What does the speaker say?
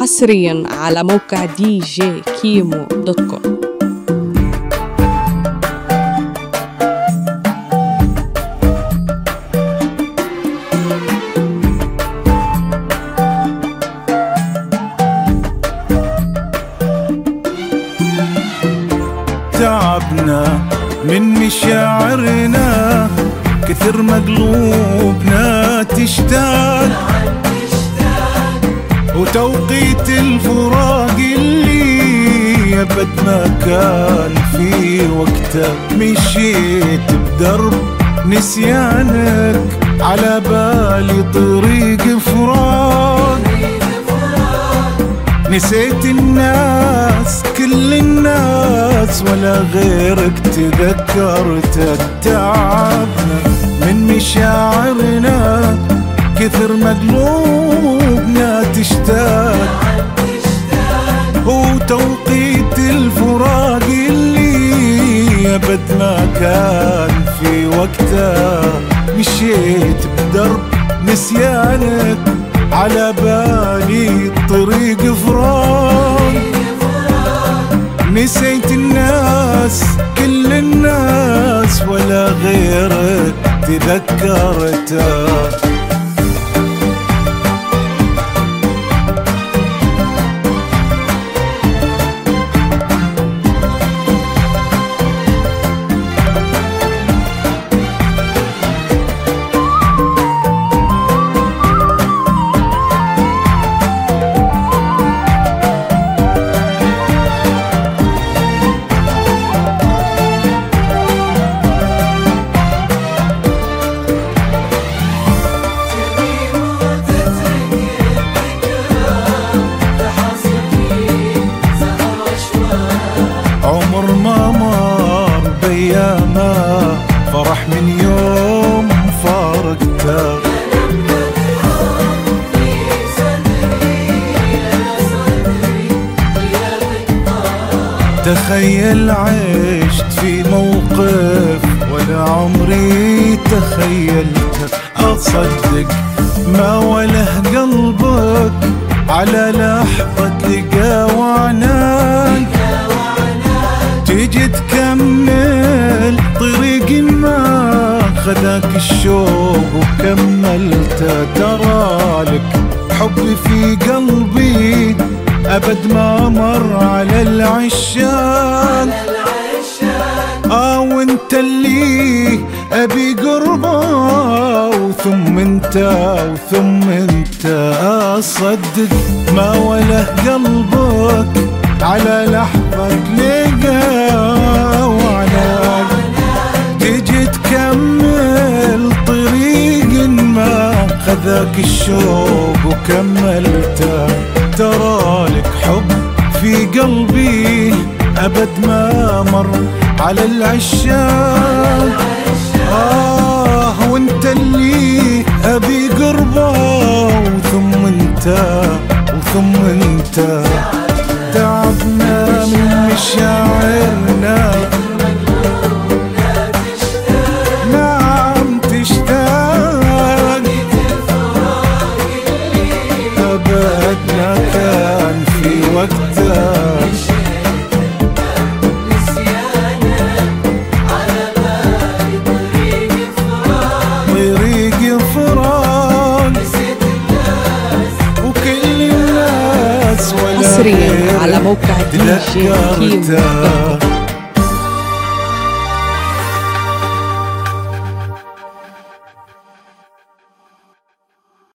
حصريا على موقع دي جي كيمو dot com. تعبنا من مشاعرنا كثر ما قلوبنا تشتاق. وتوقيت الفراق اللي أبد ما كان في وقته. مشيت بدرب نسيانك على بالي طريق فراق. نسيت الناس كل الناس ولا غيرك تذكرت تعبنا من مشاعرنا كثر مقلوبنا تشتاق وتوقيت الفراق اللي أبد ما كان في وقته. مشيت بدرب نسيانك على بالي طريق فراق. نسيت الناس كل الناس ولا غيرك تذكرته. تخيل عشت في موقف ولا عمري تخيلته أصدق ما وله قلبك على لحظة لقى وعناك. تيجي تكمل طريق ما خذاك الشوق وكملته. ترى لك حبي في قلبي أبد ما مر على العشاق آه وانت اللي أبي قربة وثم انت وثم انت. أصدق ما وله قلبك على لحظة لقى. وعناك تجي تكمل طريق ما خذاك الشوق وكملته. ترى قلبي أبد ما مر على العشاق غيرك على موقع كيمو دوت كوم. تذكرتها